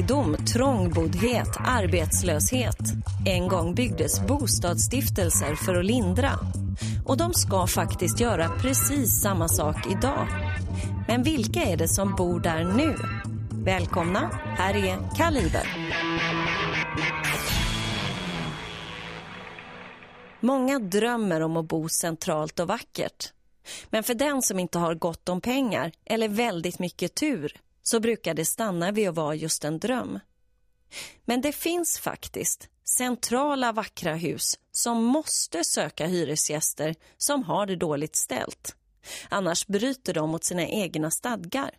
fattigdom, trångboddhet, arbetslöshet. En gång byggdes bostadsstiftelser för att lindra. Och de ska faktiskt göra precis samma sak idag. Men vilka är det som bor där nu? Välkomna, här är Kaliber. Många drömmer om att bo centralt och vackert. Men för den som inte har gott om pengar eller väldigt mycket tur så brukar det stanna vid att vara just en dröm. Men det finns faktiskt centrala vackra hus som måste söka hyresgäster som har det dåligt ställt. Annars bryter de mot sina egna stadgar.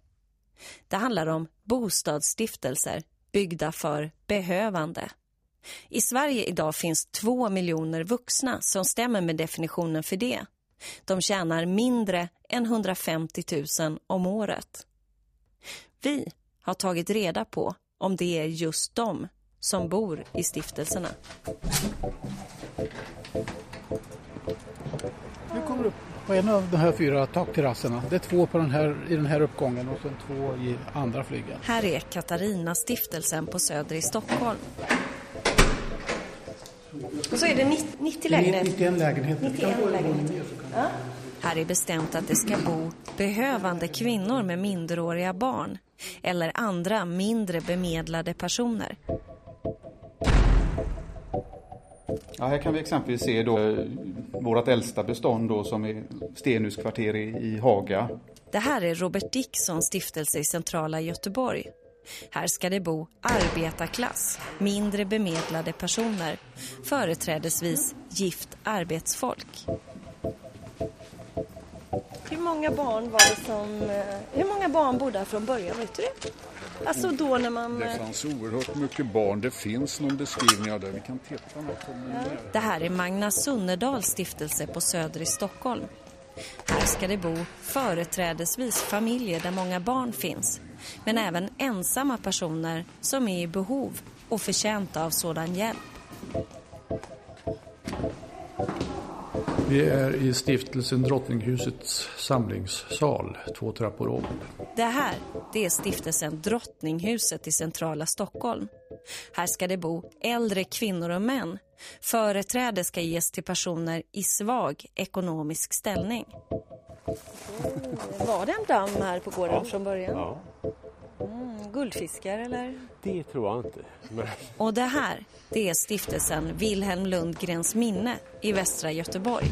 Det handlar om bostadsstiftelser byggda för behövande. I Sverige idag finns två miljoner vuxna som stämmer med definitionen för det. De tjänar mindre än 150 000 om året. Vi har tagit reda på om det är just de som bor i stiftelserna. Nu kommer upp på en av de här fyra takterrasserna. Det är två på den här, i den här uppgången och sen två i andra flygeln. Här är Katarina stiftelsen på Söder i Stockholm. Och så är det 90 lägenheter? 91 lägenheter. 91 lägenheter. Ja. Här är bestämt att det ska bo behövande kvinnor med minderåriga barn eller andra mindre bemedlade personer. Ja, här kan vi exempelvis se då eh, vårt äldsta bestånd då, som är Stenhus kvarter i, i Haga. Det här är Robert Dickson stiftelse i centrala Göteborg. Här ska det bo arbetarklass, mindre bemedlade personer, företrädesvis gift arbetsfolk. Hur många barn var det som... eh, Hur många barn bodde här från början? Vet du det? Alltså då när man... Det fanns oerhört mycket barn. Det finns någon beskrivning av det. Vi kan titta något på där. Det här är Magna Sunnerdals stiftelse på Söder i Stockholm. Här ska det bo företrädesvis familjer där många barn finns. Men även ensamma personer som är i behov och förtjänta av sådan hjälp. Vi är i stiftelsen Drottninghusets samlingssal, två trappor upp. Det här det är stiftelsen Drottninghuset i centrala Stockholm. Här ska det bo äldre kvinnor och män. Företräde ska ges till personer i svag ekonomisk ställning. Var det en damm här på gården från början? Ja, Mm, guldfiskar eller? det tror jag inte. Men Och det här, det är stiftelsen Wilhelm Lundgrens minne i västra Göteborg.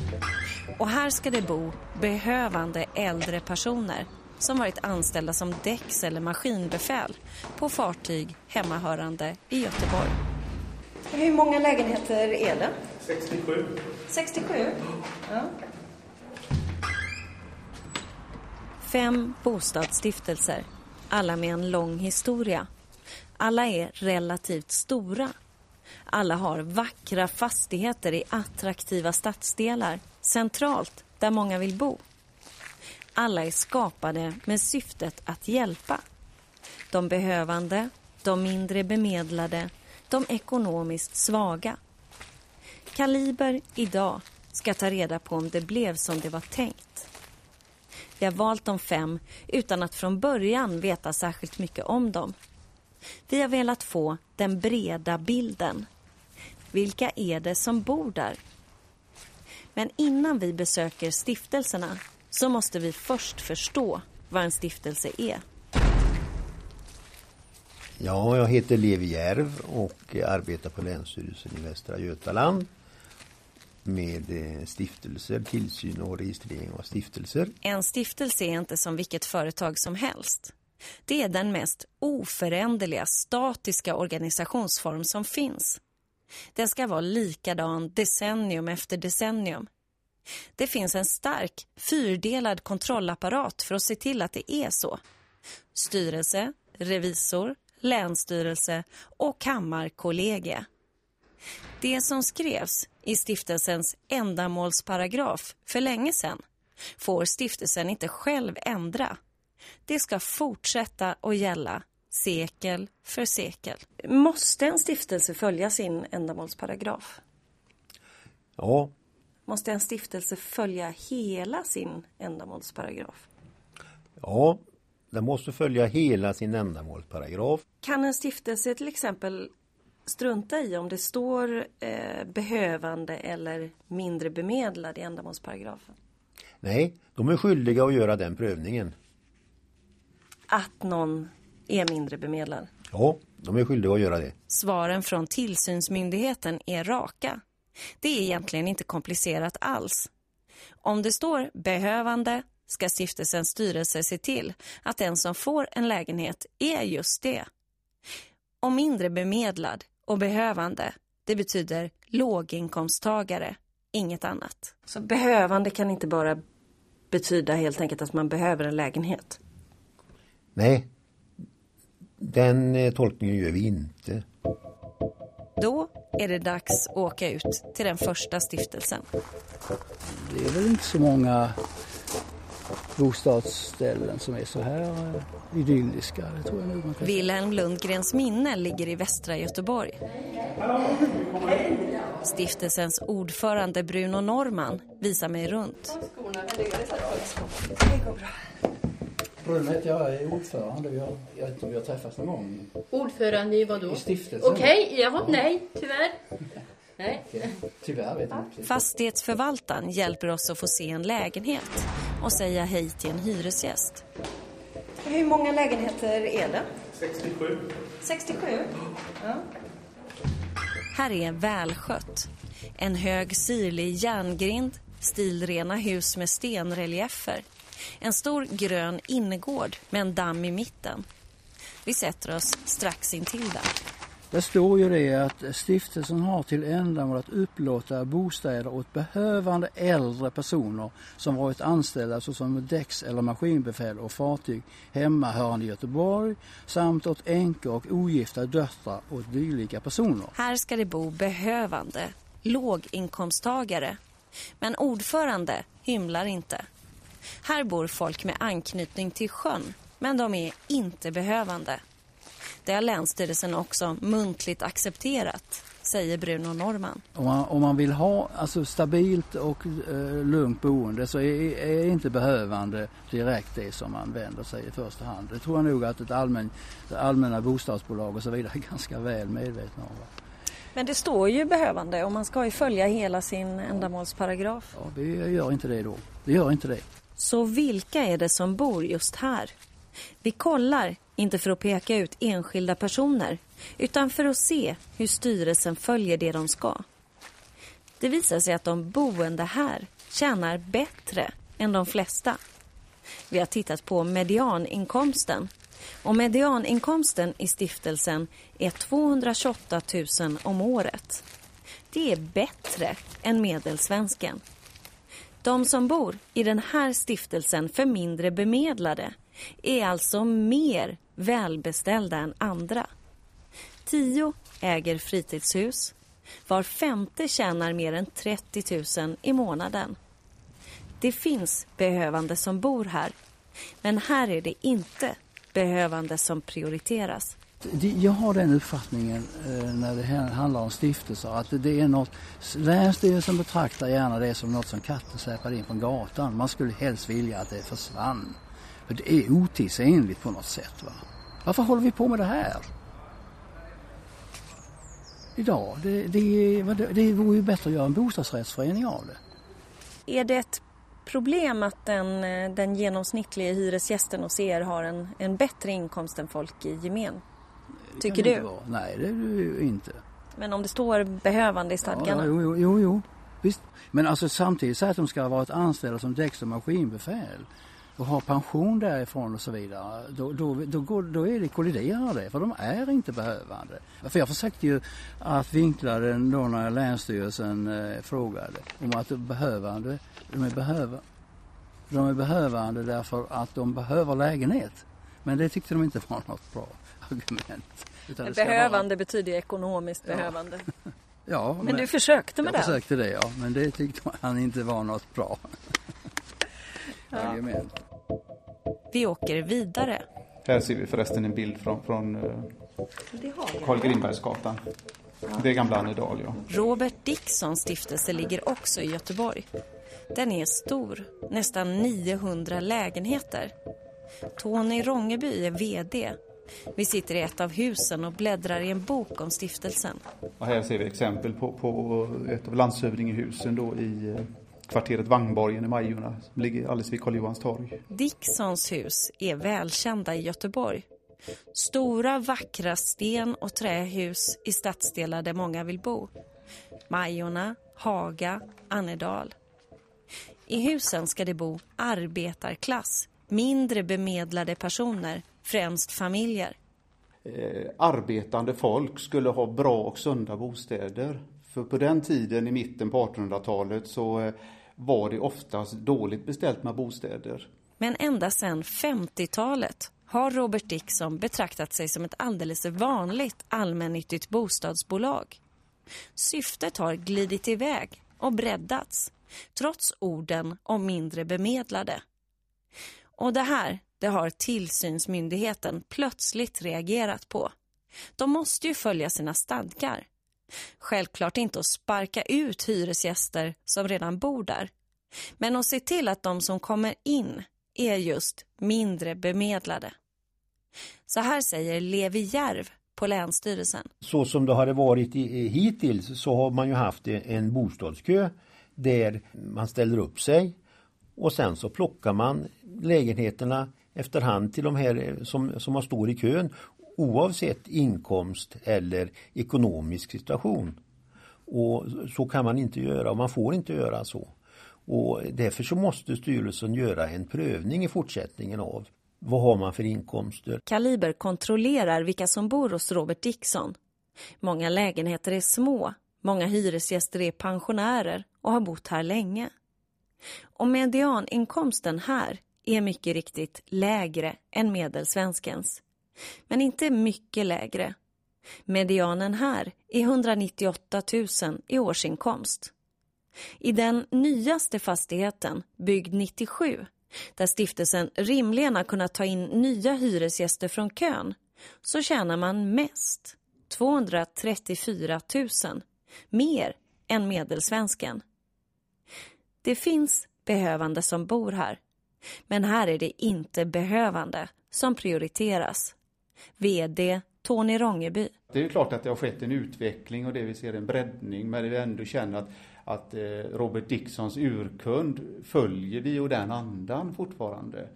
Och här ska det bo behövande äldre personer som varit anställda som däcks- eller maskinbefäl på fartyg hemmahörande i Göteborg. Hur många lägenheter är det? 67. 67? Ja. Fem bostadsstiftelser, alla med en lång historia. Alla är relativt stora. Alla har vackra fastigheter i attraktiva stadsdelar, centralt där många vill bo. Alla är skapade med syftet att hjälpa. De behövande, de mindre bemedlade, de ekonomiskt svaga. Kaliber idag ska ta reda på om det blev som det var tänkt. Vi har valt de fem utan att från början veta särskilt mycket om dem. Vi har velat få den breda bilden. Vilka är det som bor där? Men innan vi besöker stiftelserna så måste vi först förstå vad en stiftelse är. Ja, jag heter Levi Järv och arbetar på Länsstyrelsen i Västra Götaland med eh, stiftelser, tillsyn och registrering av stiftelser. En stiftelse är inte som vilket företag som helst. Det är den mest oföränderliga, statiska organisationsform som finns. Den ska vara likadan decennium efter decennium. Det finns en stark, fyrdelad kontrollapparat för att se till att det är så. Styrelse, revisor, länsstyrelse och kammarkollegie. Det som skrevs i stiftelsens ändamålsparagraf för länge sedan får stiftelsen inte själv ändra. Det ska fortsätta att gälla sekel för sekel. Måste en stiftelse följa sin ändamålsparagraf? Ja, Måste en stiftelse följa hela sin ändamålsparagraf? ja, Den måste följa hela sin ändamålsparagraf. Kan en stiftelse till exempel strunta i om det står eh, behövande eller mindre bemedlad i ändamålsparagrafen? Nej, de är skyldiga att göra den prövningen. Att någon är mindre bemedlad? Ja, de är skyldiga att göra det. Svaren från tillsynsmyndigheten är raka. Det är egentligen inte komplicerat alls. Om det står behövande ska stiftelsens styrelse se till att den som får en lägenhet är just det. Och mindre bemedlad och behövande, det betyder låginkomsttagare, inget annat. Så behövande kan inte bara betyda helt enkelt att man behöver en lägenhet? Nej, den eh, tolkningen gör vi inte. Då är det dags att åka ut till den första stiftelsen. Det är väl inte så många bostadsställen som är så här eh, idylliska. Det tror jag nog man kan Wilhelm Lundgrens minne ligger i västra Göteborg. Stiftelsens ordförande Bruno Norman visar mig runt. Bruno heter jag, är ordförande. Har, jag vet inte om vi har träffats någon gång. Ordförande i vad då? I stiftelsen. Okej, jaha, nej, tyvärr. Nej. Tyvärr vet jag inte. Fastighetsförvaltaren hjälper oss att få se en lägenhet och säga hej till en hyresgäst. Hur många lägenheter är det? 67. 67? Ja. Här är välskött. En hög sirlig järngrind, stilrena hus med stenreliefer. En stor grön innergård med en damm i mitten. Vi sätter oss strax intill där. Det står ju det att stiftelsen har till ändamål att upplåta bostäder åt behövande äldre personer som varit anställda såsom däcks eller maskinbefäl och fartyg hemmahörande i Göteborg samt åt änkor och ogifta döttrar och dylika personer. Här ska det bo behövande, låginkomsttagare. Men ordförande hymlar inte. Här bor folk med anknytning till sjön, men de är inte behövande. Det har Länsstyrelsen också muntligt accepterat, säger Bruno Norman. Om man, om man vill ha alltså, stabilt och eh, lugnt boende så är, är inte behövande direkt det som man vänder sig i första hand. Det tror jag nog att ett allmän, allmänna bostadsbolag och så vidare är ganska väl medvetna om. Va? Men det står ju behövande och man ska ju följa hela sin ändamålsparagraf. Ja, vi gör inte det då. Vi gör inte det. Så vilka är det som bor just här? Vi kollar, inte för att peka ut enskilda personer utan för att se hur styrelsen följer det de ska. Det visar sig att de boende här tjänar bättre än de flesta. Vi har tittat på medianinkomsten och medianinkomsten i stiftelsen är 228 000 om året. Det är bättre än medelsvensken. De som bor i den här stiftelsen för mindre bemedlade är alltså mer välbeställda än andra. Tio äger fritidshus. Var femte tjänar mer än 30 000 i månaden. Det finns behövande som bor här. Men här är det inte behövande som prioriteras. Jag har den uppfattningen eh, när det handlar om stiftelser att det är något, Länsstyrelsen betraktar gärna det som något som katten släpar in från gatan. Man skulle helst vilja att det försvann. Det är otidsenligt på något sätt. Va? Varför håller vi på med det här? Idag, det, det, det vore ju bättre att göra en bostadsrättsförening av det. Är det ett problem att den, den genomsnittliga hyresgästen hos er har en, en bättre inkomst än folk i gemen? Tycker du? Nej, det är det ju inte. Men om det står behövande i stadgarna? Ja, jo, jo, jo, visst. Men alltså samtidigt så att de ska ha varit anställda som däcks och maskinbefäl och ha pension därifrån och så vidare, då, då, då, går, då är det kolliderar det, för de är inte behövande. För jag försökte ju att vinkla den då när Länsstyrelsen eh, frågade om att de behövande, de är, behöva, de är behövande därför att de behöver lägenhet. Men det tyckte de inte var något bra argument. behövande vara... betyder ekonomiskt ja. behövande. ja, men, men, du försökte med jag det? Jag försökte det, ja. Men det tyckte han inte var något bra argument. Vi åker vidare. Här ser vi förresten en bild från, från uh, Karl Grimbergsgatan. Det är gamla Annedal, ja. Robert Dicksons stiftelse ligger också i Göteborg. Den är stor, nästan 900 lägenheter. Tony Rångeby är VD. Vi sitter i ett av husen och bläddrar i en bok om stiftelsen. Och här ser vi exempel på, på ett av landshövdingehusen då i eh, kvarteret Vagnborgen i Majorna som ligger alldeles vid Karl Johans torg. Dicksons hus är välkända i Göteborg. Stora vackra sten- och trähus i stadsdelar där många vill bo. Majorna, Haga, Annedal. I husen ska det bo arbetarklass, mindre bemedlade personer, främst familjer. Eh, arbetande folk skulle ha bra och sunda bostäder. För på den tiden i mitten på 1800-talet så eh, var det oftast dåligt beställt med bostäder. Men ända sedan 50-talet har Robert Dixon betraktat sig som ett alldeles vanligt allmännyttigt bostadsbolag. Syftet har glidit iväg och breddats, trots orden om mindre bemedlade. Och det här, det har tillsynsmyndigheten plötsligt reagerat på. De måste ju följa sina stadgar. Självklart inte att sparka ut hyresgäster som redan bor där. Men att se till att de som kommer in är just mindre bemedlade. Så här säger Levi Järv på Länsstyrelsen. Så som det har varit i, hittills så har man ju haft en bostadskö där man ställer upp sig och sen så plockar man lägenheterna efterhand till de här som, som står i kön oavsett inkomst eller ekonomisk situation. Och så kan man inte göra och man får inte göra så. Och därför så måste styrelsen göra en prövning i fortsättningen av vad har man för inkomster. Kaliber kontrollerar vilka som bor hos Robert Dickson. Många lägenheter är små, många hyresgäster är pensionärer och har bott här länge. Och medianinkomsten här är mycket riktigt lägre än medelsvenskens. Men inte mycket lägre. Medianen här är 198 000 i årsinkomst. I den nyaste fastigheten, byggd 97, där stiftelsen rimligen har kunnat ta in nya hyresgäster från kön, så tjänar man mest, 234 000, mer än medelsvensken. Det finns behövande som bor här, men här är det inte behövande som prioriteras. VD Tony Rongeby. Det är ju klart att det har skett en utveckling och det vi ser en breddning men vi ändå känner att, att eh, Robert Dicksons urkund följer vi och den andan fortfarande.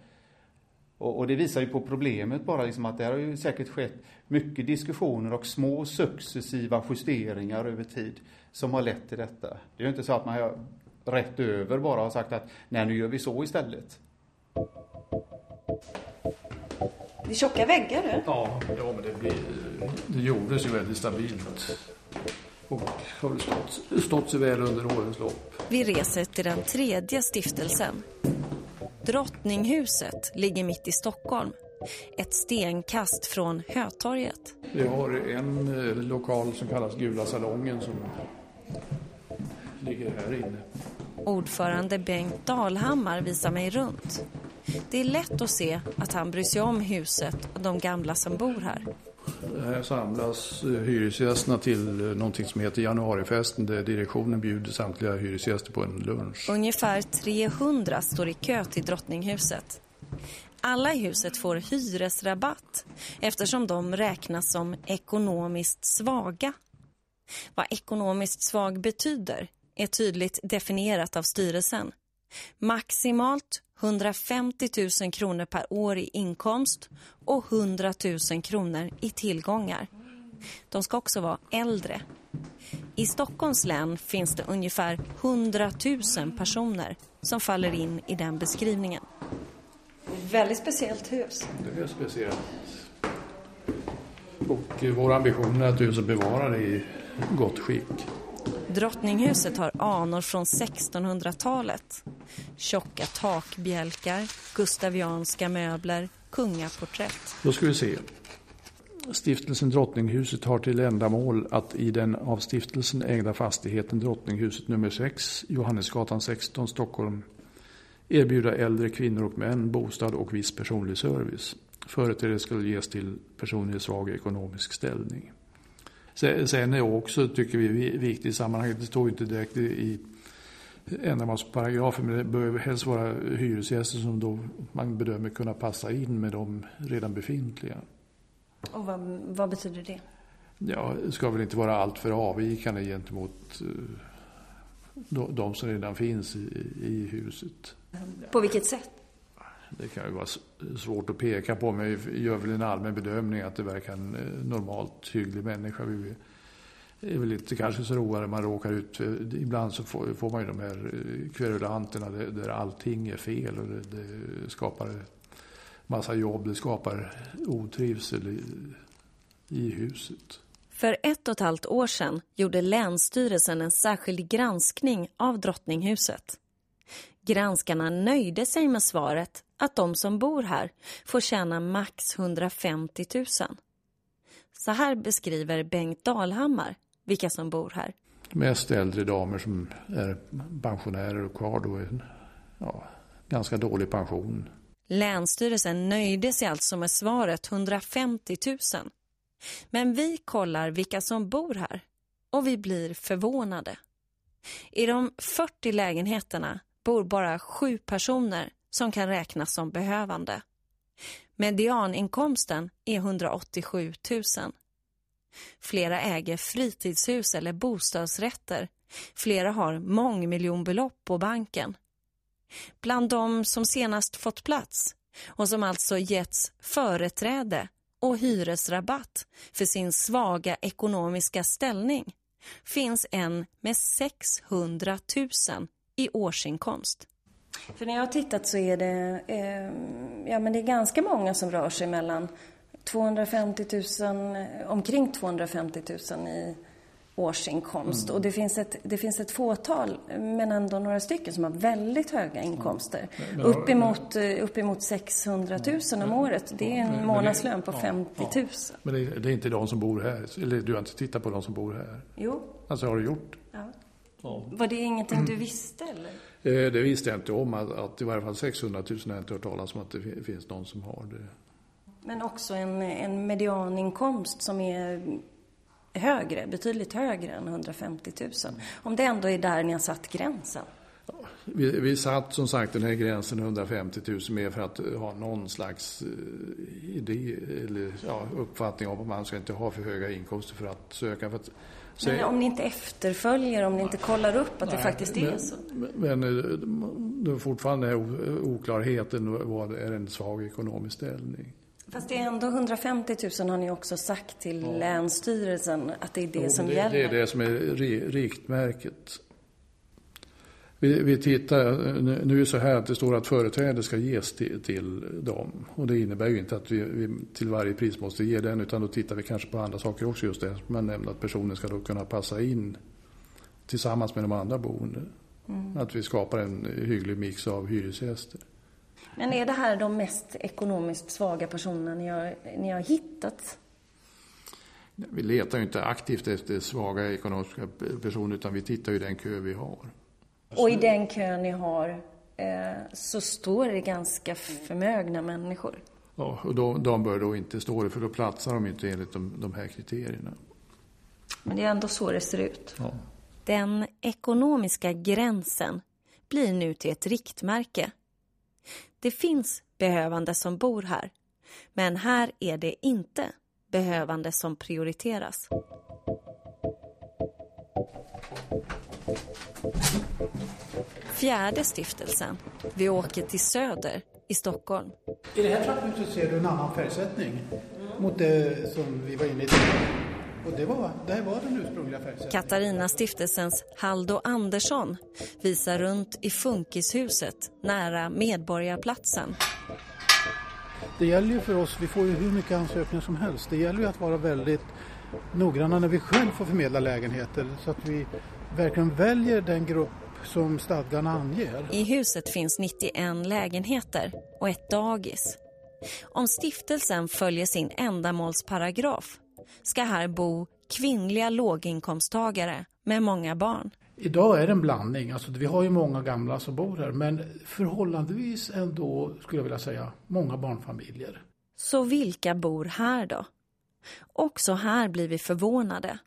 Och, och, det visar ju på problemet bara liksom att det har ju säkert skett mycket diskussioner och små successiva justeringar över tid som har lett till detta. Det är ju inte så att man har rätt över bara har sagt att nej nu gör vi så istället. Det är tjocka väggar du. Ja, ja men det, blir, det gjordes ju väldigt stabilt. Och har stått, stått sig väl under årens lopp. Vi reser till den tredje stiftelsen. Drottninghuset ligger mitt i Stockholm. Ett stenkast från Hötorget. Vi har en eh, lokal som kallas Gula salongen som ligger här inne. Ordförande Bengt Dalhammar visar mig runt. Det är lätt att se att han bryr sig om huset och de gamla som bor här. Här samlas eh, hyresgästerna till eh, någonting som heter januarifesten där direktionen bjuder samtliga hyresgäster på en lunch. Ungefär 300 står i kö till Drottninghuset. Alla i huset får hyresrabatt eftersom de räknas som ekonomiskt svaga. Vad ekonomiskt svag betyder är tydligt definierat av styrelsen. Maximalt 150 000 kronor per år i inkomst och 100 000 kronor i tillgångar. De ska också vara äldre. I Stockholms län finns det ungefär 100 000 personer som faller in i den beskrivningen. Väldigt speciellt hus. Det är speciellt. Och vår ambition är att huset bevarar det i gott skick. Drottninghuset har anor från 1600-talet. Tjocka takbjälkar, gustavianska möbler, kungaporträtt. Då ska vi se. Stiftelsen Drottninghuset har till ändamål att i den av stiftelsen ägda fastigheten Drottninghuset nummer 6, Johannesgatan 16, Stockholm, erbjuda äldre kvinnor och män bostad och viss personlig service. Företräde skulle ges till personer i svag ekonomisk ställning. Sen är också, tycker vi, viktigt i sammanhanget, det står inte direkt i ändamålsparagrafer men det behöver helst vara hyresgäster som då man bedömer kunna passa in med de redan befintliga. Och vad, vad betyder det? Ja, det ska väl inte vara allt för avvikande gentemot eh, de, de som redan finns i, i huset. På vilket sätt? Det kan ju vara svårt att peka på men vi gör väl en allmän bedömning att det verkar en eh, normalt hygglig människa. Vi är väl inte kanske så roade man råkar ut Ibland så får, får man ju de här eh, kverulanterna där, där allting är fel och det, det skapar massa jobb, det skapar otrivsel i, i huset. För ett och ett halvt år sedan gjorde Länsstyrelsen en särskild granskning av Drottninghuset. Granskarna nöjde sig med svaret att de som bor här får tjäna max 150 000. Så här beskriver Bengt Dalhammar vilka som bor här. Mest äldre damer som är pensionärer och kvar då en ja, ganska dålig pension. Länsstyrelsen nöjde sig alltså med svaret 150 000. Men vi kollar vilka som bor här och vi blir förvånade. I de 40 lägenheterna bor bara sju personer som kan räknas som behövande. Medianinkomsten är 187 000. Flera äger fritidshus eller bostadsrätter. Flera har mångmiljonbelopp på banken. Bland de som senast fått plats och som alltså getts företräde och hyresrabatt för sin svaga ekonomiska ställning finns en med 600 000 i årsinkomst. För när jag har tittat så är det, eh, ja, men det är ganska många som rör sig mellan 250 000, omkring 250 000 i årsinkomst. Mm. Och det finns, ett, det finns ett fåtal, men ändå några stycken, som har väldigt höga inkomster. Mm. Uppemot, eh, uppemot 600 000 om året. Det är en men, månadslön på 50 000. Men det är, det är, inte de som bor här? Eller du har inte tittat på de som bor här? Jo. Alltså har du gjort? Ja. ja. Var det ingenting du visste eller? Eh, det visste jag inte om. Att, att i varje fall 600 000 har jag inte hört talas om att det finns någon som har det. Men också en, en medianinkomst som är högre, betydligt högre än 150 000. Om det ändå är där ni har satt gränsen. Vi, vi satt som sagt den här gränsen 150 000 mer för att ha någon slags uh, idé eller ja, uppfattning om att man ska inte ha för höga inkomster för att söka. För att, så men om ni inte efterföljer, om ni inte kollar upp att nej, det faktiskt är men, så? Men eh, det är fortfarande oklarheten vad är en svag ekonomisk ställning. Fast det är ändå 150 000 har ni också sagt till ja. Länsstyrelsen att det är det jo, som det, gäller. Det är det som är riktmärket. Vi, vi tittar, nu är det så här att det står att företräde ska ges till, till dem. Och det innebär ju inte att vi, vi, till varje pris måste ge den utan då tittar vi kanske på andra saker också. Just det man nämnde att personen ska då kunna passa in tillsammans med de andra boende. Mm. Att vi skapar en hygglig mix av hyresgäster. Men är det här de mest ekonomiskt svaga personerna ni har, ni har hittat? Vi letar ju inte aktivt efter svaga ekonomiska personer utan vi tittar ju den kö vi har. Och i den kö ni har eh, så står det ganska förmögna människor? Ja, och de, de bör då inte stå det för då platsar de inte enligt de, de här kriterierna. Men det är ändå så det ser ut. Ja. Den ekonomiska gränsen blir nu till ett riktmärke det finns behövande som bor här, men här är det inte behövande som prioriteras. Fjärde stiftelsen. Vi åker till Söder i Stockholm. I det här trapphuset ser du en annan färgsättning mot det som vi var inne i. Och det var, det var den ursprungliga färgsättningen. Katarina stiftelsens Haldo Andersson visar runt i Funkishuset nära Medborgarplatsen. Det gäller ju för oss, vi får ju hur mycket ansökningar som helst. Det gäller ju att vara väldigt noggranna när vi själv får förmedla lägenheter så att vi verkligen väljer den grupp som stadgarna anger. I huset finns 91 lägenheter och ett dagis. Om stiftelsen följer sin ändamålsparagraf ska här bo kvinnliga låginkomsttagare med många barn. Idag är det en blandning. Alltså, vi har ju många gamla som bor här men förhållandevis ändå, skulle jag vilja säga, många barnfamiljer. Så vilka bor här då? Också här blir vi förvånade.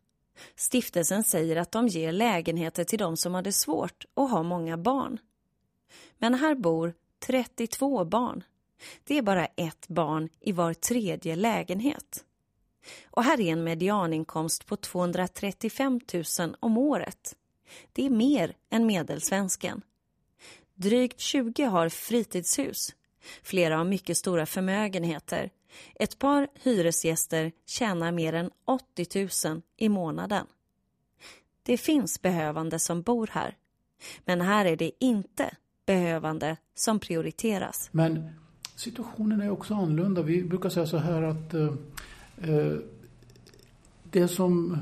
Stiftelsen säger att de ger lägenheter till de som har det svårt och har många barn. Men här bor 32 barn. Det är bara ett barn i var tredje lägenhet. Och här är en medianinkomst på 235 000 om året. Det är mer än medelsvensken. Drygt 20 har fritidshus. Flera har mycket stora förmögenheter. Ett par hyresgäster tjänar mer än 80 000 i månaden. Det finns behövande som bor här. Men här är det inte behövande som prioriteras. Men situationen är också annorlunda. Vi brukar säga så här att eh, eh det som,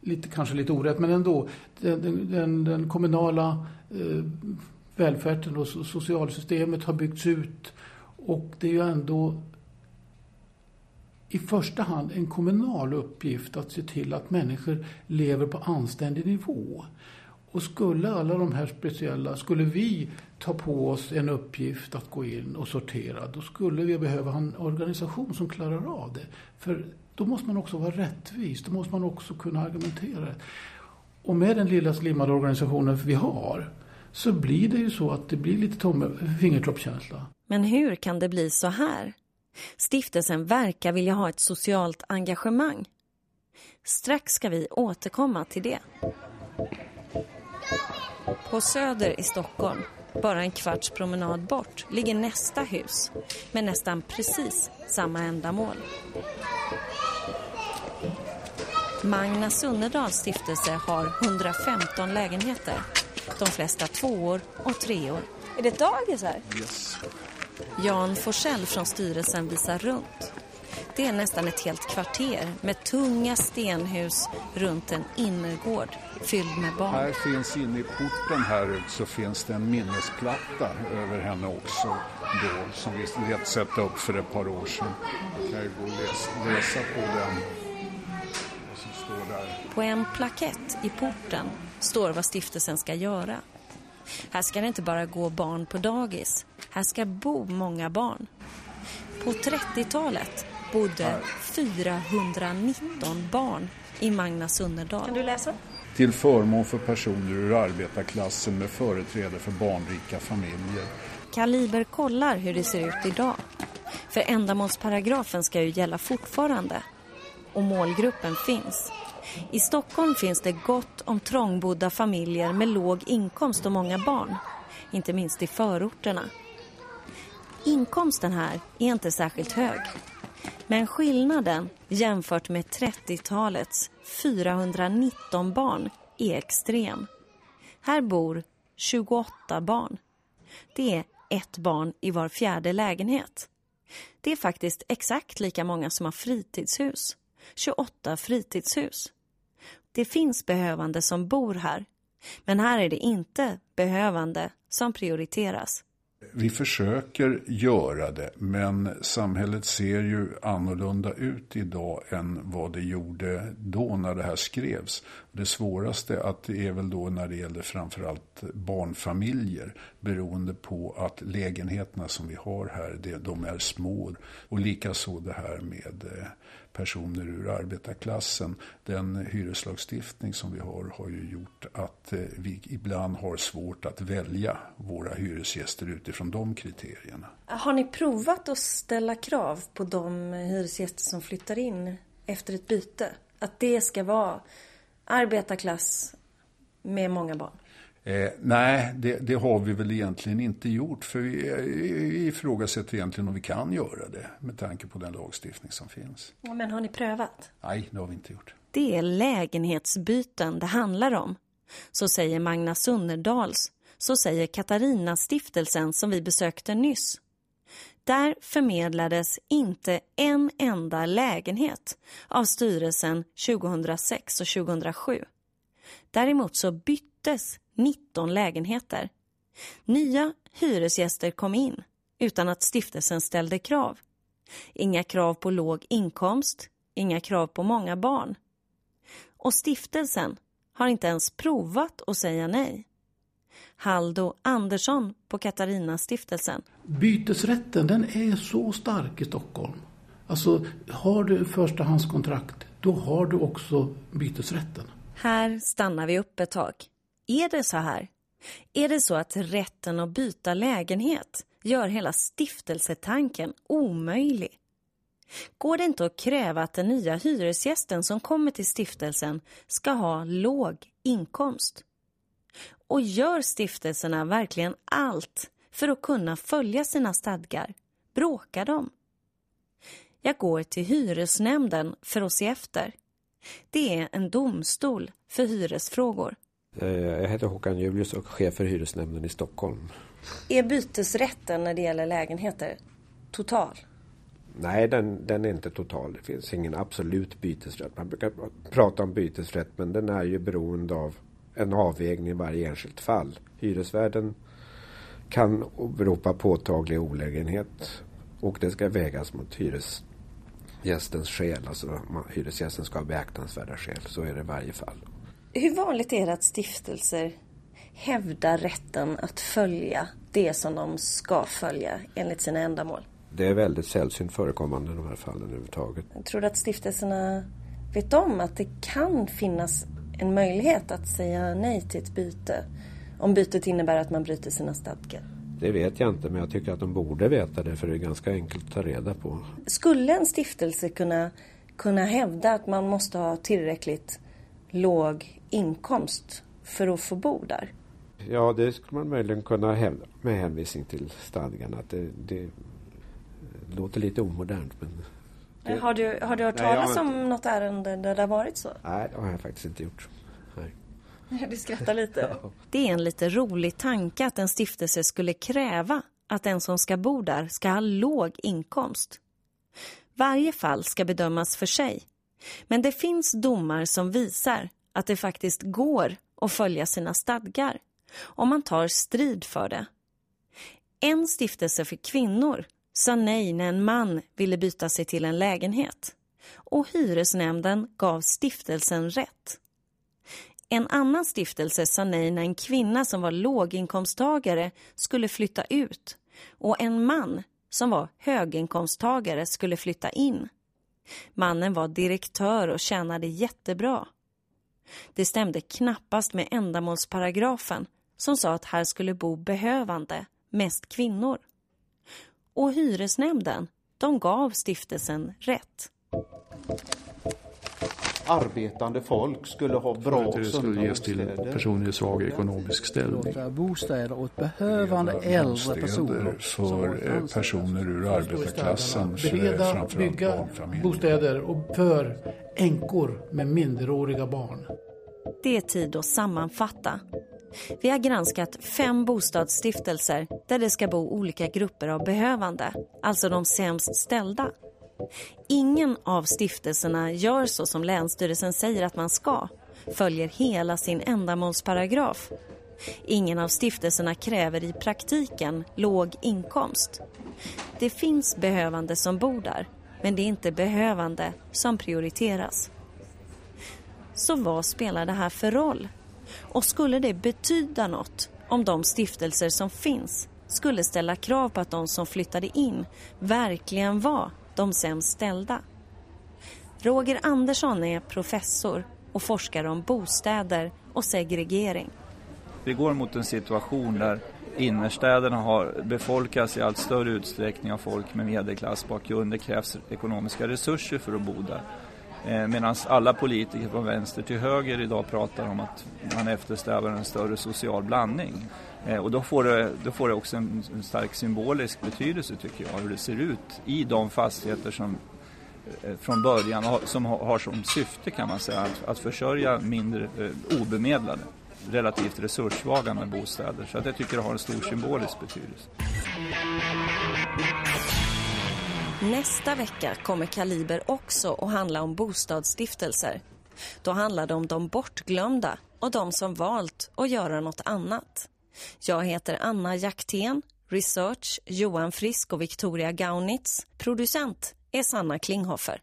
lite, kanske lite orätt, men ändå, den, den, den kommunala eh, välfärden och socialsystemet har byggts ut och det är ju ändå i första hand en kommunal uppgift att se till att människor lever på anständig nivå. Och skulle alla de här speciella, skulle vi ta på oss en uppgift att gå in och sortera, då skulle vi behöva en organisation som klarar av det. För då måste man också vara rättvis, då måste man också kunna argumentera. Och med den lilla slimmade organisationen vi har så blir det ju så att det blir lite tomme fingertoppskänsla. Men hur kan det bli så här? Stiftelsen verkar vilja ha ett socialt engagemang. Strax ska vi återkomma till det. På Söder i Stockholm, bara en kvarts promenad bort, ligger nästa hus med nästan precis samma ändamål. Magna Sunnerdals stiftelse har 115 lägenheter. De flesta tvåor och treor. Är det dagis här? Yes. Jan Forsell från styrelsen visar runt. Det är nästan ett helt kvarter med tunga stenhus runt en innergård fylld med barn. Här finns inne i porten här ut så finns det en minnesplatta över henne också då som vi lät sätta upp för ett par år sedan. Jag kan ju gå och läsa, läsa på den. Som står där. På en plakett i porten står vad stiftelsen ska göra. Här ska det inte bara gå barn på dagis. Här ska bo många barn. På 30-talet bodde 419 barn i Magna Sunnerdal. Kan du läsa? Till förmån för personer ur arbetarklassen med företräde för barnrika familjer. Kaliber kollar hur det ser ut idag. För ändamålsparagrafen ska ju gälla fortfarande. Och målgruppen finns. I Stockholm finns det gott om trångbodda familjer med låg inkomst och många barn. Inte minst i förorterna. Inkomsten här är inte särskilt hög. Men skillnaden jämfört med 30-talets 419 barn är extrem. Här bor 28 barn. Det är ett barn i var fjärde lägenhet. Det är faktiskt exakt lika många som har fritidshus. 28 fritidshus. Det finns behövande som bor här. Men här är det inte behövande som prioriteras. Vi försöker göra det, men samhället ser ju annorlunda ut idag än vad det gjorde då när det här skrevs. Det svåraste att det är väl då när det gäller framförallt barnfamiljer beroende på att lägenheterna som vi har här, de är små. Och likaså det här med eh, personer ur arbetarklassen. Den hyreslagstiftning som vi har har ju gjort att eh, vi ibland har svårt att välja våra hyresgäster utifrån de kriterierna. Har ni provat att ställa krav på de hyresgäster som flyttar in efter ett byte? Att det ska vara arbetarklass med många barn? Eh, nej, det, det, har vi väl egentligen inte gjort. För vi, vi ifrågasätter egentligen om vi kan göra det med tanke på den lagstiftning som finns. Men har ni prövat? Nej, det har vi inte gjort. Det är lägenhetsbyten det handlar om. Så säger Magna Sunnerdals. Så säger Katarina stiftelsen som vi besökte nyss. Där förmedlades inte en enda lägenhet av styrelsen 2006 och 2007. Däremot så byttes 19 lägenheter. Nya hyresgäster kom in utan att stiftelsen ställde krav. Inga krav på låg inkomst, inga krav på många barn. Och stiftelsen har inte ens provat att säga nej. Haldo Andersson på Katarina stiftelsen. Bytesrätten den är så stark i Stockholm. Alltså har du förstahandskontrakt då har du också bytesrätten. Här stannar vi upp ett tag. Är det så här? Är det så att rätten att byta lägenhet gör hela stiftelsetanken omöjlig? Går det inte att kräva att den nya hyresgästen som kommer till stiftelsen ska ha låg inkomst? Och gör stiftelserna verkligen allt för att kunna följa sina stadgar? Bråkar de? Jag går till hyresnämnden för att se efter. Det är en domstol för hyresfrågor. Eh, jag heter Håkan Julius och chef för hyresnämnden i Stockholm. Är bytesrätten när det gäller lägenheter total? Nej, den, den är inte total. Det finns ingen absolut bytesrätt. Man brukar prata om bytesrätt men den är ju beroende av en avvägning i varje enskilt fall. Hyresvärden kan åberopa påtaglig olägenhet och det ska vägas mot hyresgästens skäl. Alltså hyresgästen ska ha beaktansvärda skäl. Så är det i varje fall. Hur vanligt är det att stiftelser hävdar rätten att följa det som de ska följa enligt sina ändamål? Det är väldigt sällsynt förekommande i de här fallen överhuvudtaget. Jag tror att stiftelserna vet om att det kan finnas en möjlighet att säga nej till ett byte om bytet innebär att man bryter sina stadgar? Det vet jag inte men jag tycker att de borde veta det för det är ganska enkelt att ta reda på. Skulle en stiftelse kunna, kunna hävda att man måste ha tillräckligt låg inkomst för att få bo där? Ja, det skulle man möjligen kunna hävda med hänvisning till stadgarna. Att det, det låter lite omodernt. Men det... har, du, har du hört talas Nej, om något ärende där det har varit så? Nej, det har jag faktiskt inte gjort. Nej. Du skrattar lite. Det är en lite rolig tanke att en stiftelse skulle kräva att den som ska bo där ska ha låg inkomst. Varje fall ska bedömas för sig. Men det finns domar som visar att det faktiskt går att följa sina stadgar om man tar strid för det. En stiftelse för kvinnor sa nej när en man ville byta sig till en lägenhet och hyresnämnden gav stiftelsen rätt. En annan stiftelse sa nej när en kvinna som var låginkomsttagare skulle flytta ut och en man som var höginkomsttagare skulle flytta in. Mannen var direktör och tjänade jättebra. Det stämde knappast med ändamålsparagrafen som sa att här skulle bo behövande, mest kvinnor. Och hyresnämnden, de gav stiftelsen rätt arbetande folk skulle ha bra och sunda skulle ges till personer i svag ekonomisk ställning. Bostäder åt behövande äldre personer. för eh, personer ur arbetarklassen, Bereda, bygga bostäder och för änkor med minderåriga barn. Det är tid att sammanfatta. Vi har granskat fem bostadsstiftelser där det ska bo olika grupper av behövande, alltså de sämst ställda. Ingen av stiftelserna gör så som Länsstyrelsen säger att man ska, följer hela sin ändamålsparagraf. Ingen av stiftelserna kräver i praktiken låg inkomst. Det finns behövande som bor där, men det är inte behövande som prioriteras. Så vad spelar det här för roll? Och skulle det betyda något om de stiftelser som finns skulle ställa krav på att de som flyttade in verkligen var de sämst ställda. Roger Andersson är professor och forskar om bostäder och segregering. Vi går mot en situation där innerstäderna har befolkats i allt större utsträckning av folk med medelklassbakgrund. Det krävs ekonomiska resurser för att bo där. Eh, Medan alla politiker från vänster till höger idag pratar om att man eftersträvar en större social blandning. Eh, och då får det, då får det också en, stark symbolisk betydelse tycker jag, hur det ser ut i de fastigheter som eh, från början som har som syfte kan man säga att, att försörja mindre obemedlade, relativt resurssvaga med bostäder. Så att jag tycker det har en stor symbolisk betydelse. Nästa vecka kommer Kaliber också att handla om bostadsstiftelser. Då handlar det om de bortglömda och de som valt att göra något annat. Jag heter Anna Jaktén, research Johan Frisk och Victoria Gaunitz, producent är Sanna Klinghoffer.